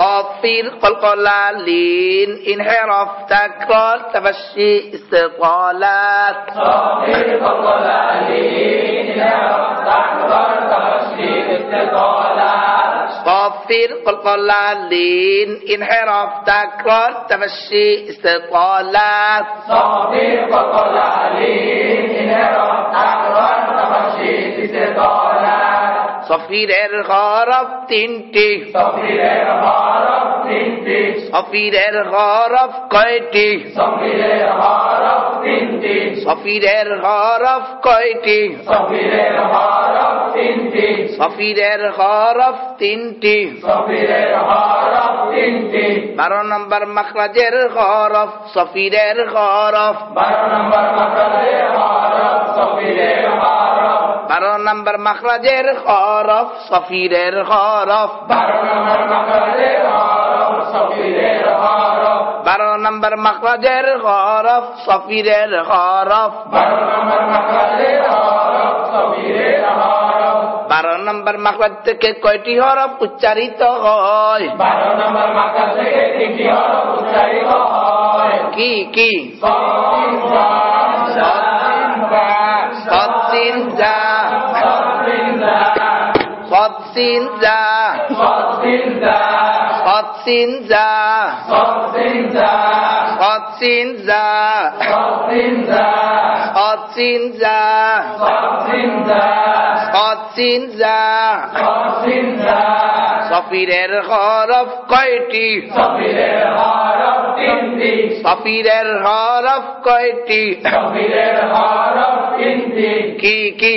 الطين قلقلالين انحرف تكرار تفشي استطالات الطين قلقلالين انحرف تكرار تفشي استطالات قافين قلقلالين انحراف تكرار تفشي استطالات صافين قلقلالين انحراف تكرار سفیر الغرب تنٹی صفیر الغرب تنٹی صفیر الغرب کئٹی صفیر الغرب تنٹی بارہ نمبر مخرج الغرب سفیر الغرب بارہ نمبر مخرج الغرب سفیر الغرب বারো নম্বর মখরাজের হরফ সফিরের হরফ বারো নম্বর মখরাজের হরফ সফিরের হরফ বারো নম্বর মখরাজ থেকে কয়টি হরফ উচ্চারিত হয়? বারো নম্বর মাকাল থেকে তিনটি হরফ উচ্চারিত হয়। কি কি? indah সফিরের হরফ কয়টি সফিরের হরফ তিনটি সফিরের হরফ কয়টি সফিরের হরফ তিনটি কি কি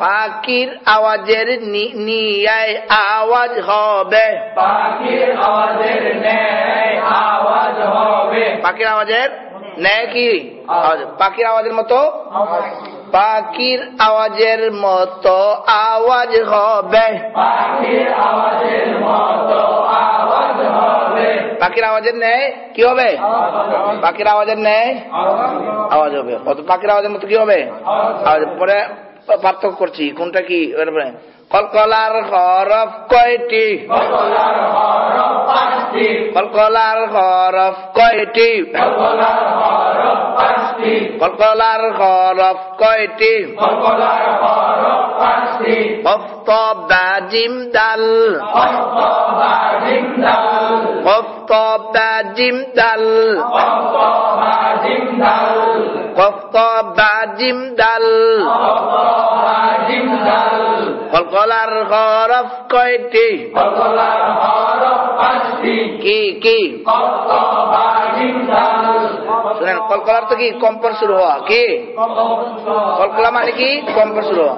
পাখির আওয়াজের নিয়ায় আওয়াজ হবে। পাখির আওয়াজের ন্যায় আওয়াজ হবে। পাখির আওয়াজের ন্যায় কি? পাখির আওয়াজের মতো? পাখির আওয়াজের মতো আওয়াজ হবে। পাখির আওয়াজের ন্যায় কি হবে? পাখির আওয়াজের ন্যায় আওয়াজ হবে। অত পাখির আওয়াজের মতো কি হবে? পরে পার্থক্য করছি কোনটা কি? কলকলার হরফ কয়টি? কলকলার হরফ পাঁচটি। ফলকলার হরফ কয়টি? ফলকলার হরফ জিম দাল। কফত দা জিম দাল। কফত জিম দাল। ফলকলার হরফ কয়টি? কি কি? শুনেন, কলকলার তো কি কম্পন শুরু হওয়া, কি? কলকলা মানে কি? কম্পন শুরু হওয়া।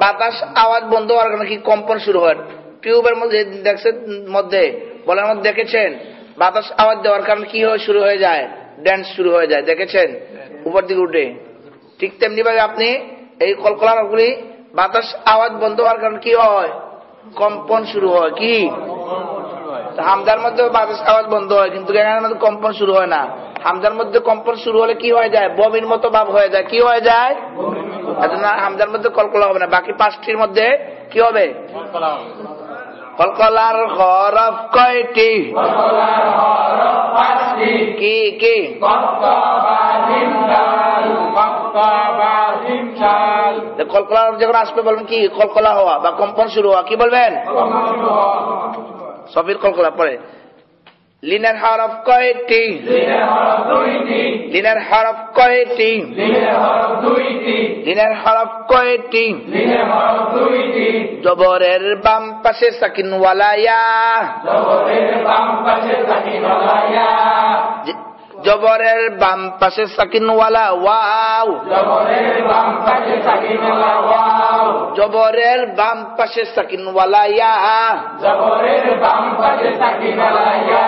বাতাস, আওয়াজ বন্ধ হওয়ার কারণে কি কম্পন শুরু হয়? টিউবের মধ্যে দেখছেন, মধ্যে, বলার মধ্যে দেখেছেন? বাতাস, আওয়াজ দেওয়ার কারণে কি হয় শুরু হয়ে যায়? ড্যান্স শুরু হয়ে যায়, দেখেছেন? উপর দিকে উঠে। ঠিক তেমনি ভাবে আপনি এই কলকলার গুলি বাতাস, আওয়াজ বন্ধ হওয়ার কারণে কি হয়? কম্পন শুরু হয়, কি? হামদার মধ্যে বাতাস আওয়াজ বন্ধ হয়, কিন্তু এখানের মধ্যে কম্পন শুরু হয় না। হামদার মধ্যে কম্পন শুরু হলে কি হয়ে যায়? বমির মতো ভাব হয়ে যায়। কি হয়ে যায়? এজন্য হামদার মধ্যে কলকলা হবে না। বাকি পাঁচটির মধ্যে কি হবে? কলকলার হরফ কয়টি? কি কি? কলকলার যখন আসবে বলবেন কি? কলকলা হওয়া বা কম্পন শুরু হওয়া। কি বলবেন? সফিল কলকলা পরে লিনার হার অফ কয়েটি? লিনার হার অফ কয়েটি? লিনার হার অফ কয়েটি? জবরের বাম পাশে সাকিন জবরের বাম পাশে সাকিন ওয়ালা ওয়াও। জবরের বাম পাশে সাকিন ওয়ালা ওয়াও। জবরের বাম পাশে সাকিনওয়ালা ইয়া জবরের বাম পাশে সাকিনওয়ালা ইয়া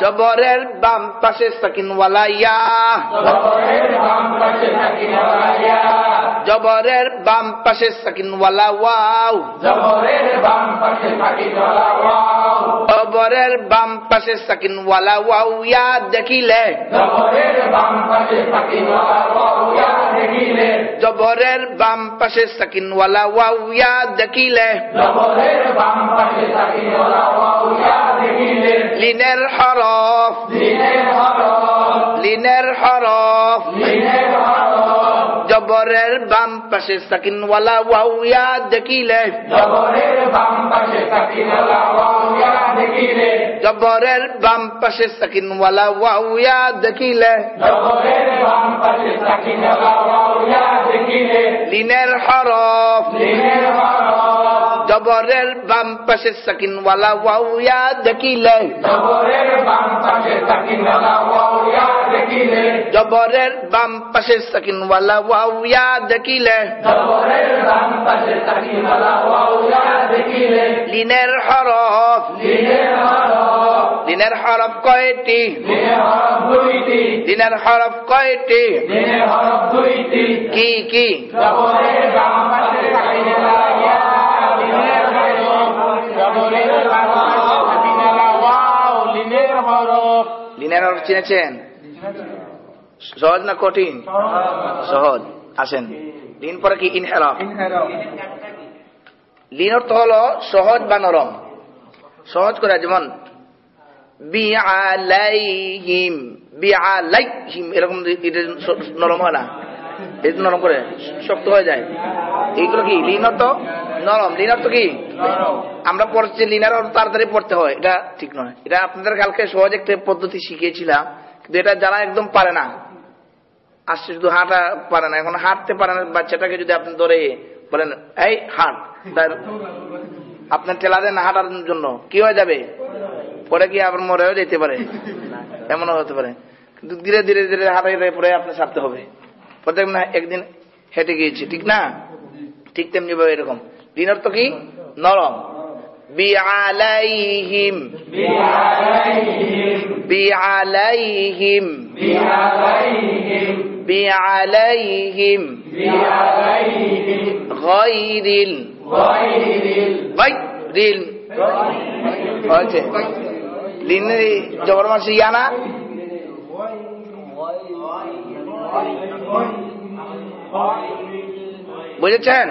জবরের বাম পাশে সাকিনওয়ালা ইয়া জবরের বাম পাশে সাকিনওয়ালা ইয়া জবরের বাম পাশে সাকিনওয়ালা ওয়াও। জবরের বাম পাশে সাকিনওয়ালা ওয়াও। জবরের বাম পাশে সাকিনওয়ালা ওয়াও। ইয়া দেখিলে। জবরের জবরের বাম পাশে সাকিনওয়ালা ওয়াউয়া দেখিলে লিনের হরফ লিনের হরফ লিনের হরফ জবরের বাম পাশে সাকিনওয়ালা ওয়াও ইয়া দেখিলে। জবরের বাম পাশে সাকিনওয়ালা ওয়াও ইয়া দেখিলে। জবরের বাম পাশে সাকিনওয়ালা ওয়াও ইয়া দেখিলে। জবরের বাম পাশে সাকিনওয়ালা ওয়াও ইয়া দেখিলে। লিনের হরফ। দিনের হরফ। doborel বাম পাশে সাকিন ওয়ালা wau ইয়া দেখিলে Doborel বাম পাশে সাকিন ওয়ালা wau ইয়া দেখিলে Doborel বাম পাশে সাকিন ওয়ালা wau ইয়া দেখিলে Doborel বাম পাশে সাকিন ওয়ালা wau ইয়া দেখিলে লিনের হরফ লিনের হরফ লিনের হরফ কয়টি লিনের হরফ দুইটি লিনের হরফ কয়টি লিনের হরফ দুইটি কি কি Doborel বাম পাশে সাকিন ওয়ালা লিনের চিনেছেন? সহজ না কঠিন? সহজ। আসেন। লিন পরে কি? ইনহেরফ। লিন অর্থ হলো সহজ বা নরম। সহজ করে যেমন এরকম নরম হয় না নরম করে শক্ত হয়ে যায়। এইগুলো কি? লিন অর্থ নরম। লিন অর্থ কি? আমরা পড়ছি লিনার তাড়াতাড়ি পড়তে হয়। এটা ঠিক নয়। এটা আপনাদের কালকে সহজ একটা পদ্ধতি শিখিয়েছিলাম কিন্তু এটা যারা একদম পারে না আসছে শুধু হাঁটা পারে না। এখন হাঁটতে পারে না বাচ্চাটাকে যদি আপনি ধরে বলেন এই হাঁট। তার আপনার টেলারে না হাঁটার জন্য। কি হয়ে যাবে? পরে কি আবার মরেও যেতে পারে? এমনও হতে পারে। কিন্তু ধীরে ধীরে ধীরে হাঁটাই পরে আপনার ছাড়তে হবে। প্রত্যেক না একদিন হেঁটে গিয়েছি। ঠিক না? ঠিক তেমনি ভাবে এরকম। দিন অর্থ কি? নরম। বিআলাইহিম। বিআলাইহিম। বিআলাইহিম। গায়রিল। গায়রিল। হয়েছে। লিনের জবর মাসি ইয়ানা বুঝেছেন?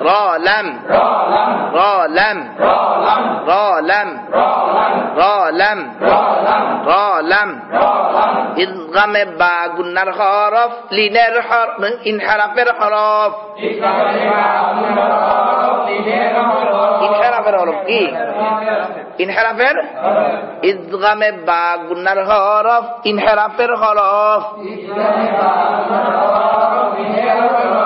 رالم رالم رالم رالم رالم از غم بگون نرخارف لینر این حرف نرخارف این حرف رحراف این حرف از غم بگون نرخارف این حرف رحراف این حرف رحراف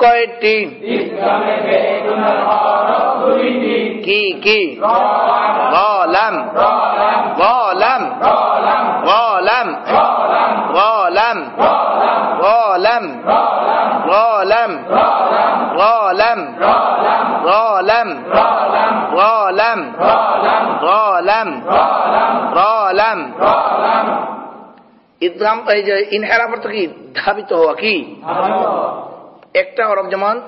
কয়টি কি কি গলাম গলাম গলাম গলাম গলাম গলাম গলাম গলাম গলাম গলাম গলাম ইদগাম এই যে ইনহেরাফ অর্থ কি ধাবিত হওয়া কি? একটা হরফ যেমন,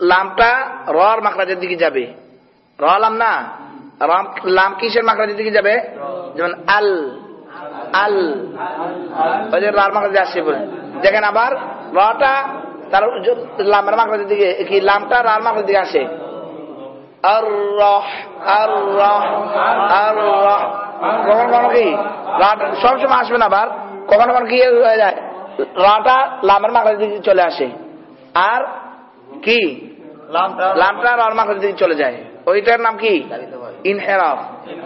লামটা রর মাকড়াজের দিকে যাবে। র লাম না? লাম কিসের মাকড়াজের দিকে যাবে? যেমন আল আল। ওই যে রার মাকড়াজে আসছে বলে। দেখেন আবার, রটা তার লামের মাকড়ার দিকে, কি লামটা রার মাকড়ার দিকে আসে। আর আর আর সবসময় আসবে না আবার। কখনো কখনো কি হয়ে যায়? রাটা লামের মাকড়ার দিকে চলে আসে। আর কি? লামটা রার মাকড়ার দিকে চলে যায়। ওইটার নাম কি? ইনহেরাফ।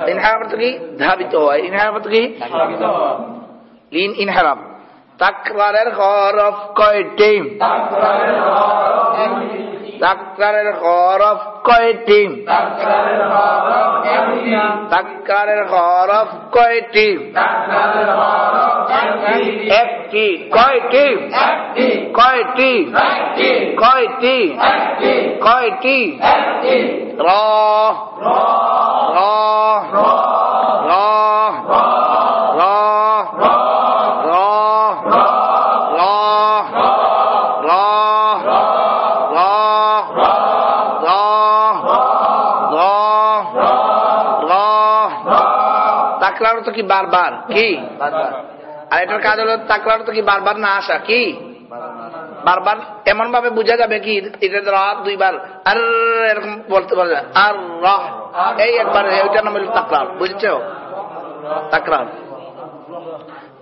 ইনহেরাফ অর্থ কি? ধাবিত হয়। ইনহেরাফ অর্থ কি? লিন ইনহেরাফ। তাকরারের হরফ কয়টি? তাকরারের হরফ কয়টি? তাকরারের হরফ কয়টি? একটি। কয়টি? কয়টি? কয়টি? কয়টি? র। কি বারবার? কি? আর এটার কাজ হলো তাকলার তো কি বারবার না আসা? কি? বারবার এমন ভাবে বোঝা যাবে কি এটা রাত দুইবার। আর এরকম বলতে পারবে আর রহ। এই একবার ওইটার নাম হলো তাকরার বুঝছ? তাকরার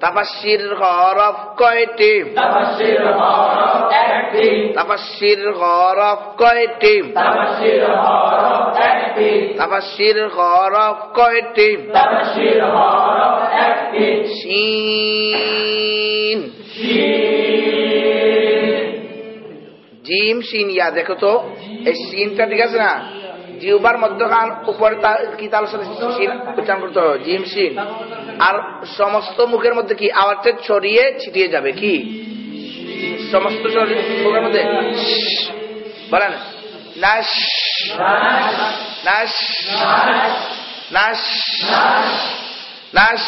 তাফাসির হরফ কয়টি? তাফাসির হরফ কয়টি? তাফাসির হরফ কয়টি? শিন। জিম শিন ইয়া দেখো তো। এই শিনটা ঠিক আছে না? জিউবার মধ্যখান উপরে কি সাথে উচ্চারণ করতে হবে? জিম শিন আর সমস্ত মুখের মধ্যে কি আওয়াজটা ছড়িয়ে ছিটিয়ে যাবে? কি? সমস্ত মুখের মধ্যে বলেন নাশ নাশ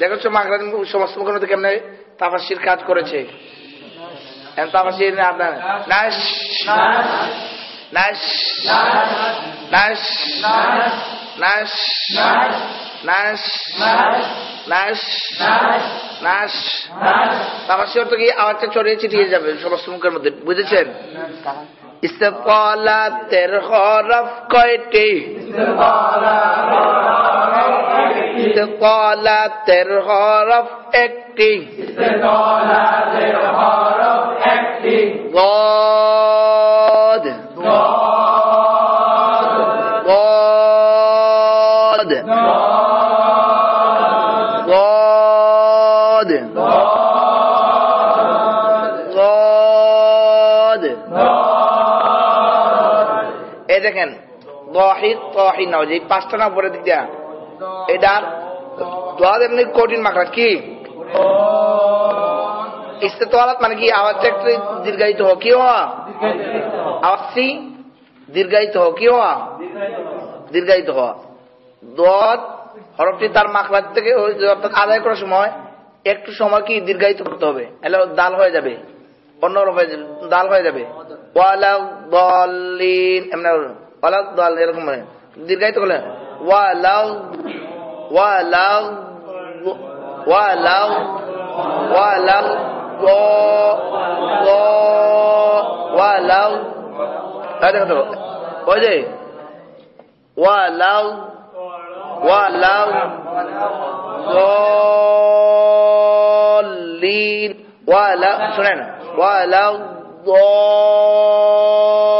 দেখছ মাগরান সমস্ত মুখের মধ্যে? কেমনে তাফাসির কাজ করেছে তাফাসির আপনার নাশ নাশ নাশ নাশ নাশ নাশ তাফাসির অর্থ কি আওয়াজটা ছিটিয়ে যাবে সমস্ত মুখের মধ্যে বুঝেছেন? ইস্তেফলাতের হরফ কয়টি? ইস্তেফলাতের হরফ একটি। গদ যে পাঁচটা না উপরে দিক এমনি কঠিন কি? মানে কি? আওয়াজটা একটু দীর্ঘায়িত কি আওয়াজটি দীর্ঘায়িত কি দীর্ঘায়িত হরফটি তার মাকড়ার থেকে অর্থাৎ আদায় করার সময় একটু সময় কি দীর্ঘায়িত করতে হবে। এলে দাল হয়ে যাবে। অন্য হয়ে যাবে, দাল হয়ে যাবে। ওয়ালা দলিন এমনি দল এরকম দীর্ঘায়িত করলেন ওয়ালাউ ওয়ালাউ ওয়ালাউ ওয়ালাউ গ গ ওয়ালাউ দেখো তো ওই যে ওয়ালাউ ওয়ালাউ ضالين ولا شنو ولا ضالين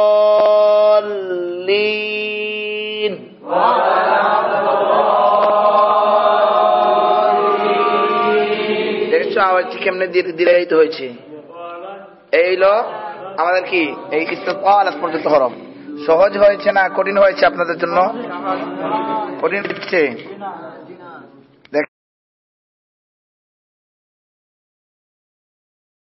দেখছ আওয়াজটি কেমনে দীর্ঘায়িত হয়েছে? এই লো আমাদের কি? এই ইস্তেফালাত পর্যন্ত হরম। সহজ হয়েছে না কঠিন হয়েছে আপনাদের জন্য? কঠিন হচ্ছে